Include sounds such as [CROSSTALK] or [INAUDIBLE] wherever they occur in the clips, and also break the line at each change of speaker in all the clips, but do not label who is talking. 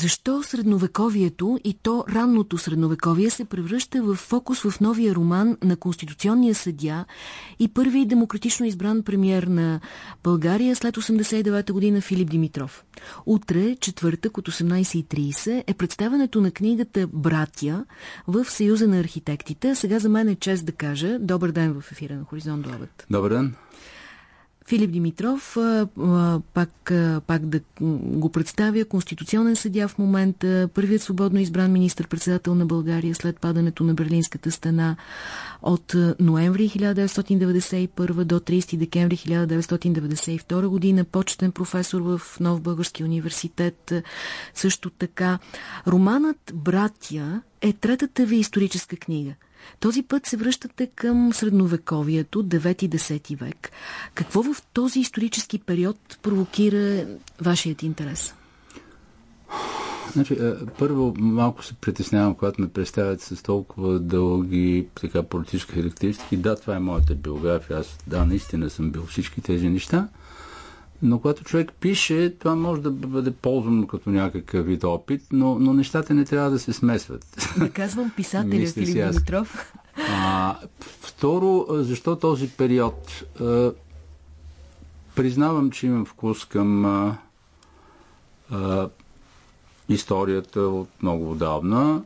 Защо средновековието и то ранното средновековие се превръща в фокус в новия роман на Конституционния съдя и първи демократично избран премьер на България след 89-та година Филип Димитров? Утре, четвъртък от 18.30 е представенето на книгата «Братя» в Съюза на архитектите. Сега за мен е чест да кажа добър ден в ефира на Хоризонт.
Добър ден.
Филип Димитров, пак, пак да го представя, конституционен съдя в момента, първият свободно избран министр-председател на България след падането на Берлинската стена от ноември 1991 до 30 декември 1992 година, почетен професор в Нов Български университет. Също така, романът «Братя» е третата ви историческа книга – този път се връщате към средновековието, 9-10 век. Какво в този исторически период провокира вашият интерес?
Значи, е, първо малко се притеснявам, когато ме представят с толкова дълги така, политически характеристики. Да, това е моята биография. Аз, да, наистина съм бил всички тези неща. Но когато човек пише, това може да бъде ползвано като някакъв вид опит, но, но нещата не трябва да се смесват.
Да казвам писателя Филип Димитров.
А, второ, защо този период? А, признавам, че имам вкус към а, а, историята от много отдавна.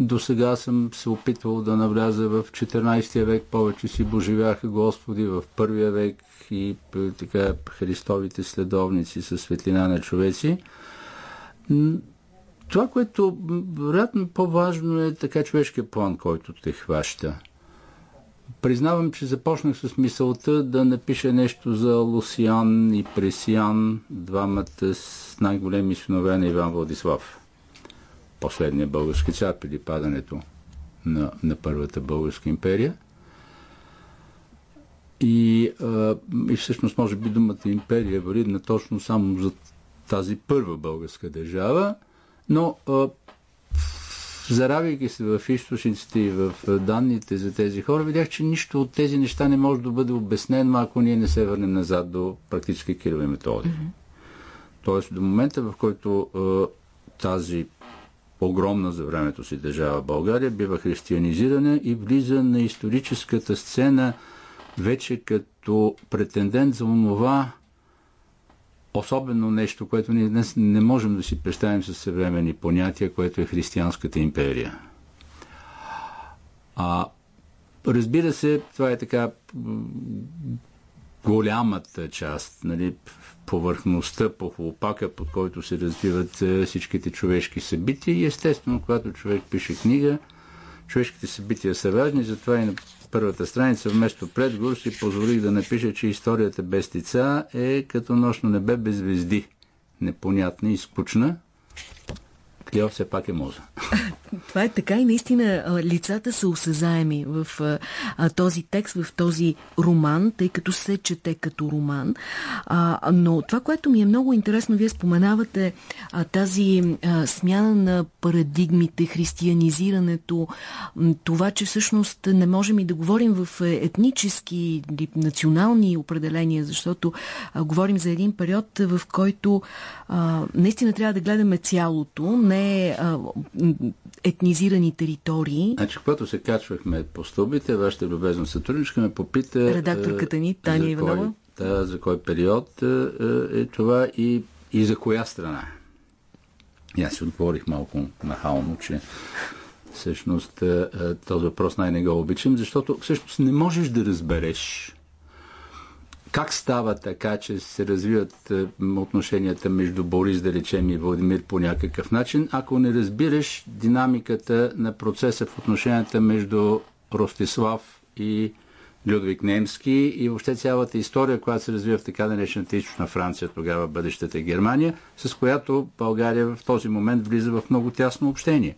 До сега съм се опитвал да навляза в 14 век, повече си боживяха Господи в първия век и така Христовите следовници със светлина на човеци. Това, което вероятно по-важно е така човешкия план, който те хваща. Признавам, че започнах с мисълта да напиша нещо за Лусиан и Пресиан, двамата с най-големи синове на Иван Владислав последния български цар преди падането на, на Първата българска империя. И, а, и всъщност, може би думата империя е валидна точно само за тази първа българска държава, но а, заравяйки се в източниците и в данните за тези хора, видях, че нищо от тези неща не може да бъде обяснено, ако ние не се върнем назад до практически Кирил и Методи. Mm-hmm. Тоест, до момента, в който а, тази огромна за времето си държава България, бива християнизирана и влиза на историческата сцена вече като претендент за онова особено нещо, което ние днес не можем да си представим със съвремени понятия, което е християнската империя. А, разбира се, това е така голямата част, нали, повърхността, по хлопака, под който се развиват е, всичките човешки събития. И естествено, когато човек пише книга, човешките събития са важни, затова и на първата страница вместо предговор си позволих да напиша, че историята без лица е като нощно небе без звезди. Непонятна и скучна, Клео все пак е моза. [LAUGHS]
Това е така и наистина лицата са осезаеми в а, този текст, в този роман, тъй като се чете като роман. А, но това, което ми е много интересно, вие споменавате а, тази а, смяна на парадигмите, християнизирането, това, че всъщност не можем и да говорим в етнически, национални определения, защото а, говорим за един период, в който а, наистина трябва да гледаме цялото, не а, етнизирани територии.
Значи, когато се качвахме по стълбите, вашата любезна сътрудничка ме попита...
Редакторката ни, Таня Иванова.
Да, за кой период е това и, и за коя страна. И аз си отговорих малко нахално, че всъщност този въпрос най-не го обичам, защото всъщност не можеш да разбереш как става така, че се развиват е, отношенията между Борис, да речем, и Владимир по някакъв начин, ако не разбираш динамиката на процеса в отношенията между Ростислав и Людвиг Немски и въобще цялата история, която се развива в така наречената източна Франция, тогава бъдещата Германия, с която България в този момент влиза в много тясно общение.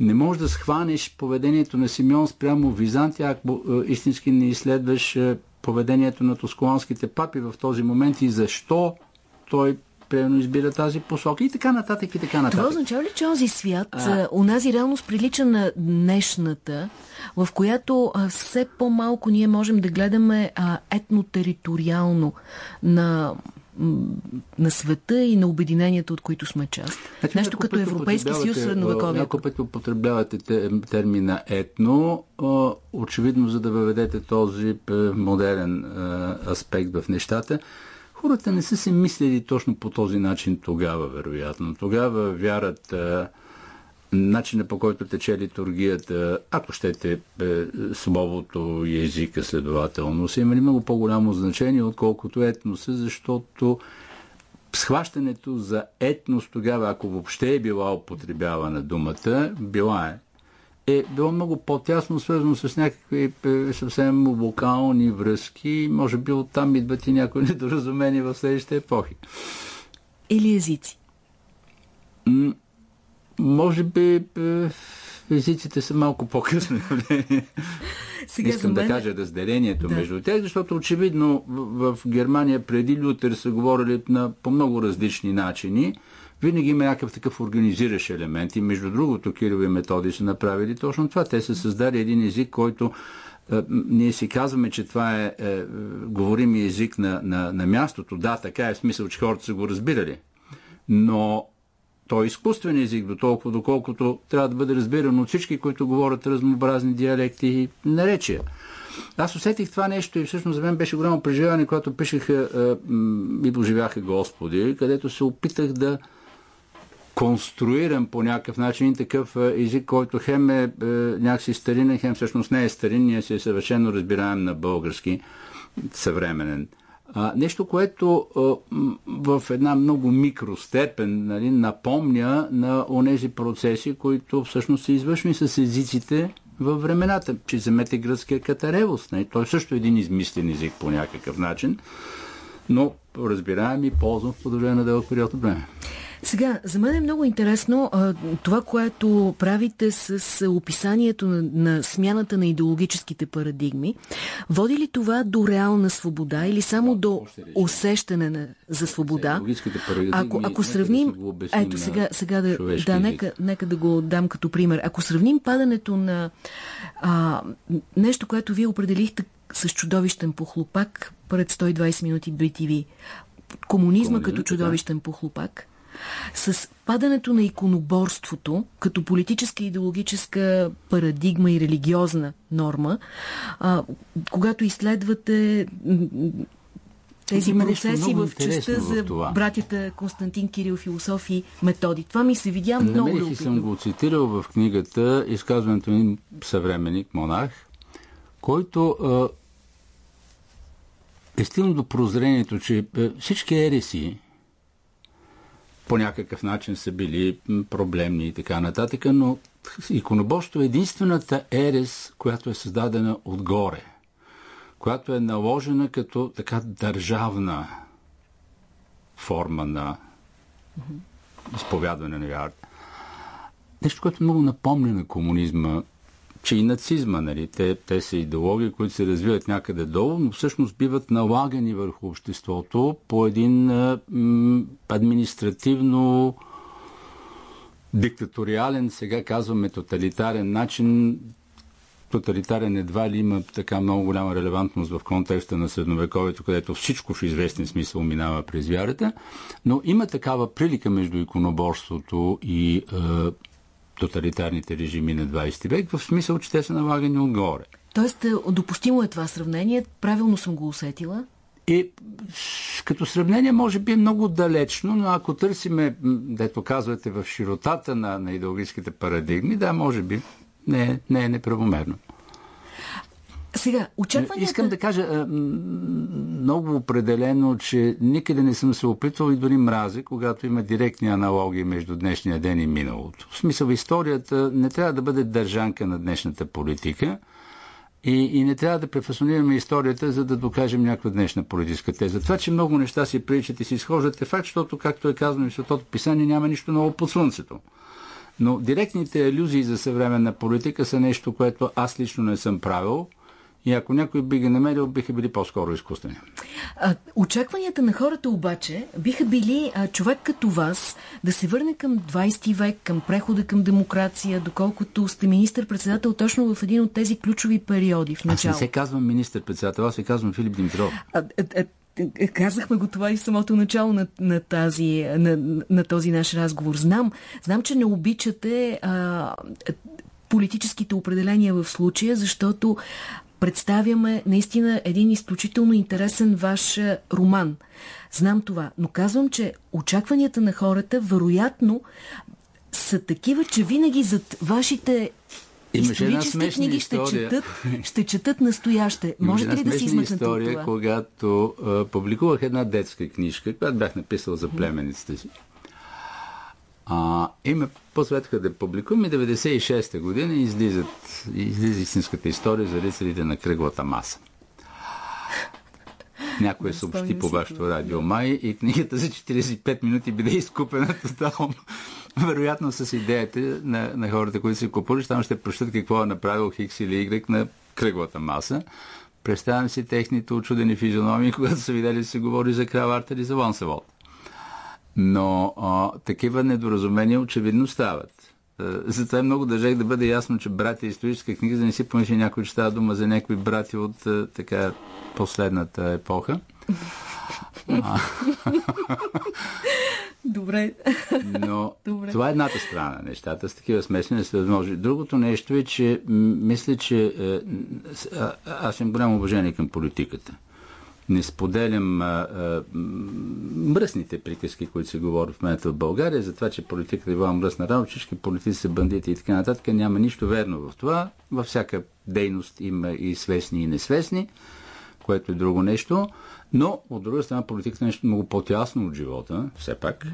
Не можеш да схванеш поведението на Симеон спрямо Византия, ако е, истински не изследваш е, поведението на тосколанските папи в този момент и защо той примерно избира тази посока и така нататък и така нататък.
Това означава ли, че този свят, а... унази реалност прилича на днешната, в която а, все по-малко ние можем да гледаме а, етнотериториално на на света и на обединенията, от които сме част. Значи, Нещо като Европейски съюз средновековия.
Няколко пъти употребявате термина етно, очевидно за да въведете този модерен аспект в нещата. Хората не са се мислили точно по този начин тогава, вероятно. Тогава вярат начина по който тече литургията, ако щете е, словото и езика следователно, са имали много по-голямо значение, отколкото етноса, защото схващането за етнос тогава, ако въобще е била употребявана думата, била е, е било много по-тясно свързано с някакви е, съвсем локални връзки. Може би оттам идват и някои [LAUGHS] недоразумения в следващите епохи.
Или езици?
Може би езиците са малко по-късно. [LAUGHS] Сега Искам мен... да кажа разделението да. между тях, защото очевидно в, в Германия преди Лютер са говорили на, по много различни начини. Винаги има някакъв такъв организиращ елемент и между другото Кирил и Методи са направили точно това. Те са създали един език, който е, ние си казваме, че това е, е говорим език на, на, на мястото. Да, така е в смисъл, че хората са го разбирали. Но той е изкуствен език, до толкова, доколкото трябва да бъде разбиран от всички, които говорят разнообразни диалекти и наречия. Аз усетих това нещо и всъщност за мен беше голямо преживяване, когато пишеха и поживяха Господи, където се опитах да конструирам по някакъв начин такъв език, който хем е, е някакси старинен, хем всъщност не е старин, ние се съвършено разбираем на български, съвременен. А, нещо, което а, в една много микростепен нали, напомня на онези процеси, които всъщност са извършени с езиците във времената. Че вземете гръцкия катаревос. Нали, той също е един измислен език по някакъв начин, но разбираем и ползвам в продължение на дълъг период от време.
Сега, за мен е много интересно а, това, което правите с описанието на, на смяната на идеологическите парадигми. Води ли това до реална свобода или само до усещане на, за свобода? Ако, ако сравним... Ето сега, сега да, да нека, нека да го дам като пример. Ако сравним падането на а, нещо, което вие определихте с чудовищен похлопак пред 120 минути BTV, комунизма като чудовищен похлопак, с падането на иконоборството като политическа и идеологическа парадигма и религиозна норма, а, когато изследвате тези Има процеси в частта за в братята Константин Кирил, философи, методи. Това ми се видя много
Намерих и съм го цитирал в книгата изказването ни съвременник, монах, който е стигнал до прозрението, че всички ереси, по някакъв начин са били проблемни и така нататък, но иконоборство е единствената ерес, която е създадена отгоре, която е наложена като така държавна форма на изповядване на вярата. Нещо, което много напомня на комунизма, че и нацизма, нали, те, те са идеологии, които се развиват някъде долу, но всъщност биват налагани върху обществото по един административно диктаториален, сега казваме тоталитарен начин. Тоталитарен едва ли има така много голяма релевантност в контекста на средновековието, където всичко в известен смисъл минава през вярата, но има такава прилика между иконоборството и е, тоталитарните режими на 20 век, в смисъл, че те са налагани отгоре.
Тоест, е, допустимо е това сравнение, правилно съм го усетила?
И като сравнение може би е много далечно, но ако търсиме, дето казвате, в широтата на, на идеологическите парадигми, да, може би не, не е неправомерно.
Сега, очакванията...
Искам да кажа много определено, че никъде не съм се опитвал и дори мрази, когато има директни аналогии между днешния ден и миналото. В смисъл, историята не трябва да бъде държанка на днешната политика и, и не трябва да префасонираме историята, за да докажем някаква днешна политическа теза. Това, че много неща си приличат и си изхождат е факт, защото, както е казано и в Светото писание, няма нищо ново под слънцето. Но директните алюзии за съвременна политика са нещо, което аз лично не съм правил – и ако някой би ги намерил, биха били по-скоро изкуствени.
А, очакванията на хората обаче биха били а, човек като вас да се върне към 20 век, към прехода към демокрация, доколкото сте министър-председател точно в един от тези ключови периоди в начало.
Аз не се казвам министър-председател, аз се казвам Филип Димитров. А, а,
а, казахме го това и в самото начало на, на, тази, на, на този наш разговор. Знам, знам, че не обичате а, политическите определения в случая, защото представяме наистина един изключително интересен ваш роман. Знам това, но казвам, че очакванията на хората вероятно са такива, че винаги зад вашите Имаше една смешна книги история. ще четат, [LAUGHS] ще четат настояще. Можете ли да си измъкнете история, това?
когато а, публикувах една детска книжка, която бях написал за племеницата си. А, и ме посветаха да публикувам и 96-та година излизат, излиза истинската история за рицарите на кръглата маса. Някой е съобщи по вашето радио Май и книгата за 45 минути биде изкупена тотално. Вероятно с идеята на, на хората, които се купували, там ще прощат какво е направил Хикс или Y на кръглата маса. Представям си техните очудени физиономии, когато са видели се говори за Крал Артер и за Лансеволт. Но а, такива недоразумения очевидно стават. Затова е много държах да бъде ясно, че братя историческа книга, да не си помисли някой, че става дума за някои брати от така последната епоха.
Добре.
Но Добре. това е едната страна на нещата. С такива смесени са възможни. Другото нещо е, че мисля, че а, аз съм голямо уважение към политиката не споделям а, а, мръсните приказки, които се говорят в момента в България, за това, че политиката е била мръсна работа, всички политици са бандити и така нататък. Няма нищо верно в това. Във всяка дейност има и свестни и несвестни, което е друго нещо. Но, от друга страна, политиката е нещо много по-тясно от живота, все пак.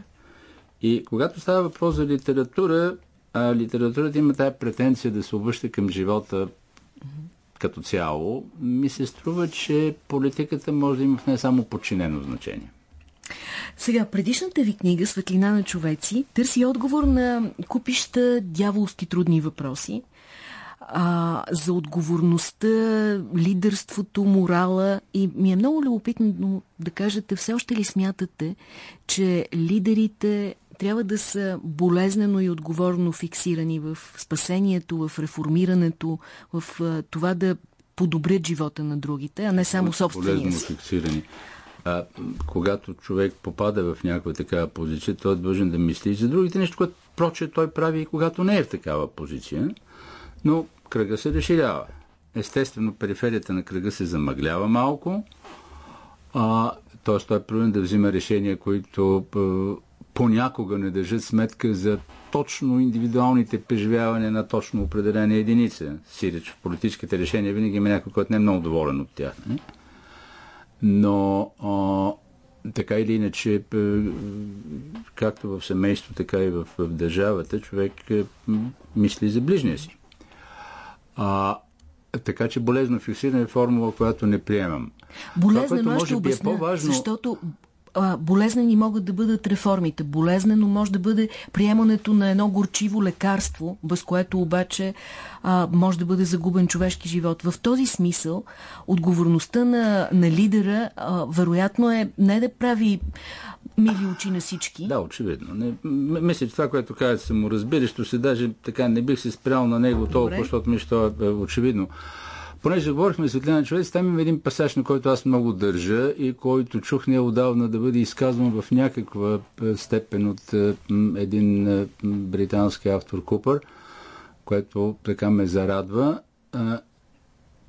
И когато става въпрос за литература, а литературата има тая претенция да се обръща към живота като цяло, ми се струва, че политиката може да има в не само подчинено значение.
Сега, предишната ви книга «Светлина на човеци» търси отговор на купища дяволски трудни въпроси а, за отговорността, лидерството, морала и ми е много любопитно да кажете, все още ли смятате, че лидерите трябва да са болезнено и отговорно фиксирани в спасението, в реформирането, в това да подобрят живота на другите, а не само собствения
Болезнено фиксирани. А, когато човек попада в някаква такава позиция, той е длъжен да мисли и за другите нещо, което проче той прави и когато не е в такава позиция. Но кръга се разширява. Естествено, периферията на кръга се замъглява малко, а, т.е. той е правен да взима решения, които понякога не държат сметка за точно индивидуалните преживявания на точно определена единица. Сиреч в политическите решения винаги има някой, който не е много доволен от тях. Не? Но а, така или иначе, както в семейство, така и в, в държавата, човек е, мисли за ближния си. А, така че болезно фиксиране е формула, която не приемам.
Болезнено, Това, може би е по-важно... защото а, болезнени могат да бъдат реформите. Болезнено може да бъде приемането на едно горчиво лекарство, без което обаче а, може да бъде загубен човешки живот. В този смисъл, отговорността на, на лидера а, вероятно е не да прави мили очи на всички.
Да, очевидно. Не, мисля, че това, което казвате, саморазбиращо се, даже така не бих се спрял на него толкова, Добре. защото ми ще е очевидно. Понеже говорихме светлина човек, там има един пасаж, на който аз много държа и който чух неодавна да бъде изказван в някаква е, степен от е, един е, британски автор Купър, което така ме зарадва.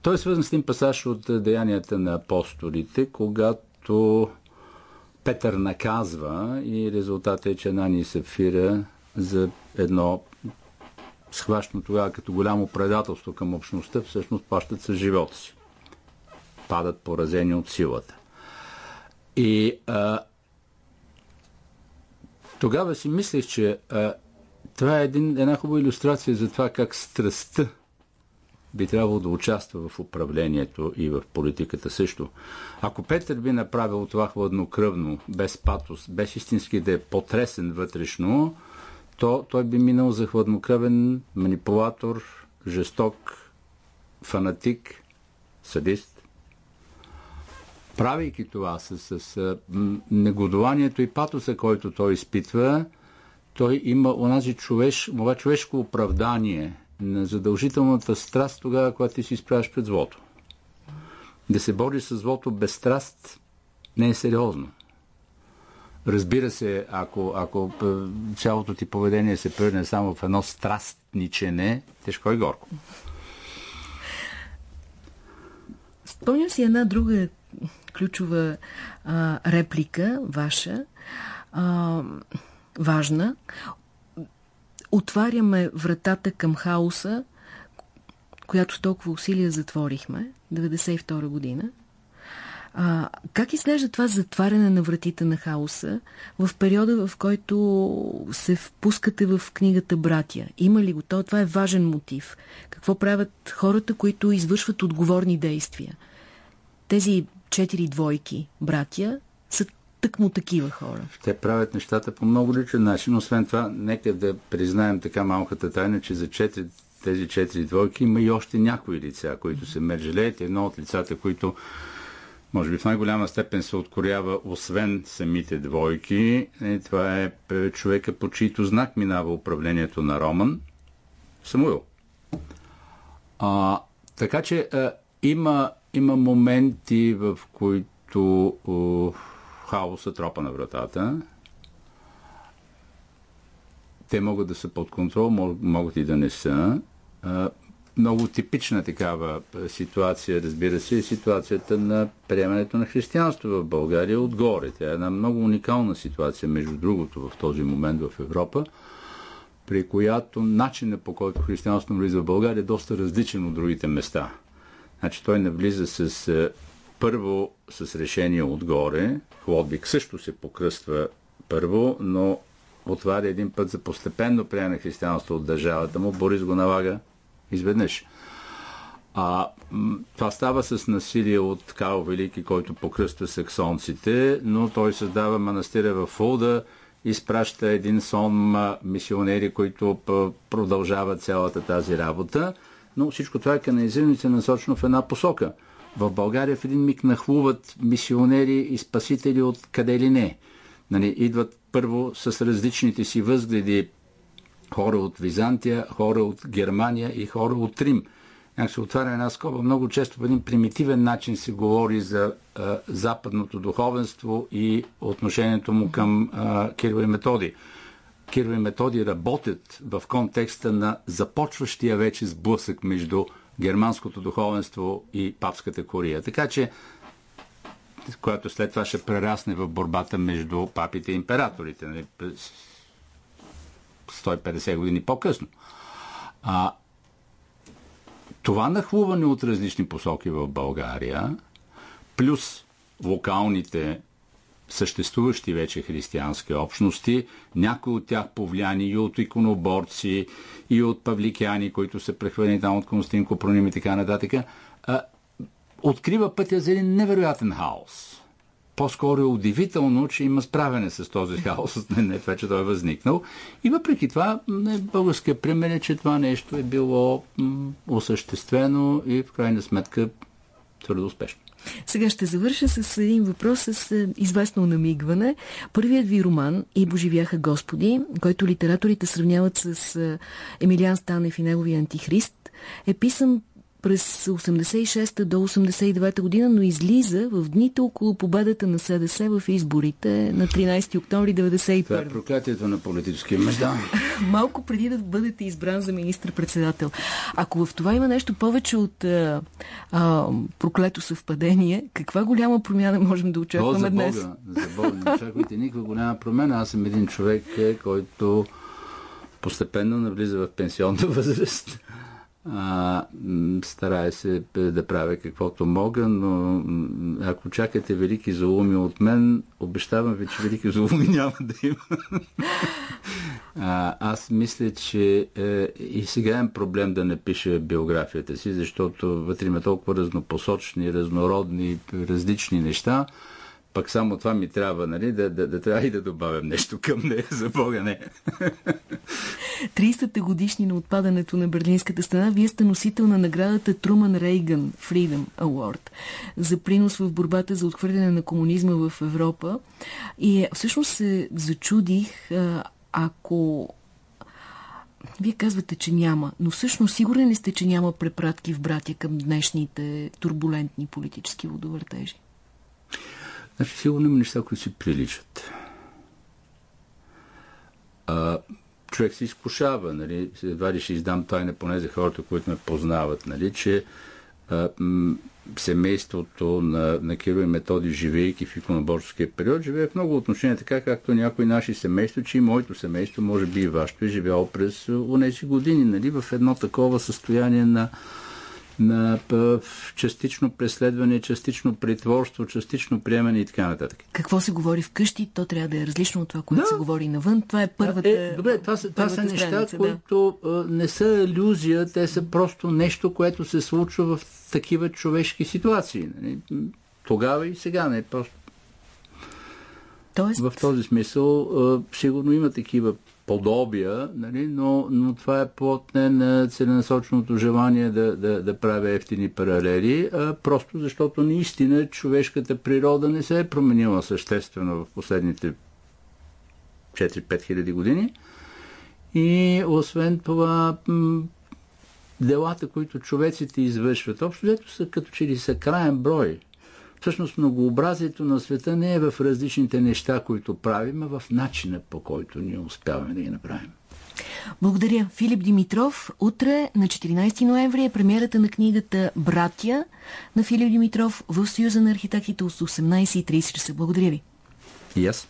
Той е свързан с един пасаж от деянията на апостолите, когато Петър наказва и резултатът е, че Нани и Сафира за едно схващано тогава като голямо предателство към общността, всъщност плащат с живота си. Падат поразени от силата. И а, тогава си мислех, че а, това е един, една хубава иллюстрация за това как страстта би трябвало да участва в управлението и в политиката също. Ако Петър би направил това хладнокръвно, без патос, без истински да е потресен вътрешно, то той би минал за хладнокръвен манипулатор, жесток, фанатик, садист. Правейки това с, с негодованието и патоса, който той изпитва, той има онази човеш, това човешко оправдание на задължителната страст тогава, когато ти си изправяш пред злото. Да се бориш с злото без страст не е сериозно. Разбира се, ако, ако цялото ти поведение се превърне само в едно страстничене, тежко и горко.
Спомням си една друга ключова а, реплика, ваша, а, важна. Отваряме вратата към хаоса, която с толкова усилия затворихме, 92 година. А, как изглежда това затваряне на вратите на хаоса в периода, в който се впускате в книгата Братя? Има ли го то? Това е важен мотив. Какво правят хората, които извършват отговорни действия? Тези четири двойки братя са тъкмо такива хора.
Те правят нещата по много личен начин. Освен това, нека да признаем така малката тайна, че за четири, тези четири двойки има и още някои лица, които се мержелеят. Едно от лицата, които може би в най-голяма степен се откорява, освен самите двойки. И това е човека, по чийто знак минава управлението на Роман, Самуил. А, така че а, има, има моменти, в които о, хаоса тропа на вратата. Те могат да са под контрол, могат и да не са. А, много типична такава ситуация, разбира се, е ситуацията на приемането на християнство в България отгоре. Тя е една много уникална ситуация, между другото, в този момент в Европа, при която начинът по който християнството влиза в България е доста различен от другите места. Значи той навлиза с първо с решение отгоре. Хлодвиг също се покръства първо, но отваря един път за постепенно приемане на християнство от държавата му. Борис го налага изведнъж. А, това става с насилие от Карл Велики, който покръства саксонците, но той създава манастира в Фулда, изпраща един сон мисионери, които продължават цялата тази работа, но всичко това е канализирано и се насочено в една посока. В България в един миг нахлуват мисионери и спасители от къде ли не. Нали, идват първо с различните си възгледи хора от Византия, хора от Германия и хора от Рим. Как се отваря една скоба, много често по един примитивен начин се говори за а, западното духовенство и отношението му към а, Кирил и Методи. Кирил и Методи работят в контекста на започващия вече сблъсък между германското духовенство и папската Кория. Така че която след това ще прерасне в борбата между папите и императорите. Нали? 150 години по-късно. А, това нахлуване от различни посоки в България, плюс локалните съществуващи вече християнски общности, някои от тях повлияни и от иконоборци, и от павликяни, които са прехвърлени там от Константин Копроним и така нататък, открива пътя за един невероятен хаос по-скоро е удивително, че има справяне с този хаос, [LAUGHS] не, не това, че той е възникнал. И въпреки това, българския пример е, че това нещо е било м- осъществено и в крайна сметка твърдо успешно.
Сега ще завърша с един въпрос с е, известно намигване. Първият ви роман «И боживяха Господи», който литераторите сравняват с е, Емилиан Станев и неговия антихрист, е писан през 86 до 89 година, но излиза в дните около победата на СДС в изборите на 13 октомври 1991. Това
е проклятието на политическия междан. [LAUGHS]
Малко преди да бъдете избран за министр-председател. Ако в това има нещо повече от а, а, проклето съвпадение, каква голяма промяна можем да очакваме
О, за
днес?
Бога, за Бога, не очаквайте никаква голяма промяна. Аз съм един човек, е, който постепенно навлиза в пенсионна [LAUGHS] възраст а, старая се да правя каквото мога, но ако чакате велики зауми от мен, обещавам ви, че велики зауми [LAUGHS] няма да има. а, аз мисля, че е, и сега имам проблем да напиша биографията си, защото вътре има толкова разнопосочни, разнородни, различни неща, пък само това ми трябва, нали, да, да, да трябва и да добавям нещо към нея, за Бога не.
30-та годишни на отпадането на Берлинската стена, вие сте носител на наградата Труман Рейган Freedom Award за принос в борбата за отхвърляне на комунизма в Европа. И е, всъщност се зачудих, ако вие казвате, че няма, но всъщност сигурен ли сте, че няма препратки в братя към днешните турбулентни политически водовъртежи?
Значи сигурно има неща, които си приличат. А, човек се изкушава, нали, едва ли ще издам тайна, поне за хората, които ме познават, нали, че а, м- семейството на, на Киро и Методи, живейки в иконоборческия период, живее в много отношения, така както някои наши семейства, че и моето семейство, може би и вашето, е живяло през тези години, нали, в едно такова състояние на на частично преследване, частично притворство, частично приемане и така нататък.
Какво се говори вкъщи, то трябва да е различно от това, което да. се говори навън. Това е първата. Е,
добре, това са, това са неща, страница, които да. не са иллюзия, те са просто нещо, което се случва в такива човешки ситуации. Нали? Тогава и сега не е просто. Тоест... В този смисъл сигурно има такива подобия, нали, но, но това е плод не на целенасоченото желание да, да, да правя ефтини паралели, а просто защото наистина човешката природа не се е променила съществено в последните 4-5 хиляди години. И освен това, делата, които човеците извършват, общо взето са като че ли са краен брой. Всъщност многообразието на света не е в различните неща, които правим, а в начина по който ние успяваме да ги направим.
Благодаря. Филип Димитров. Утре на 14 ноември е премиерата на книгата Братя на Филип Димитров в Съюза на архитектите от 18.30 часа. Благодаря ви.
И yes. аз.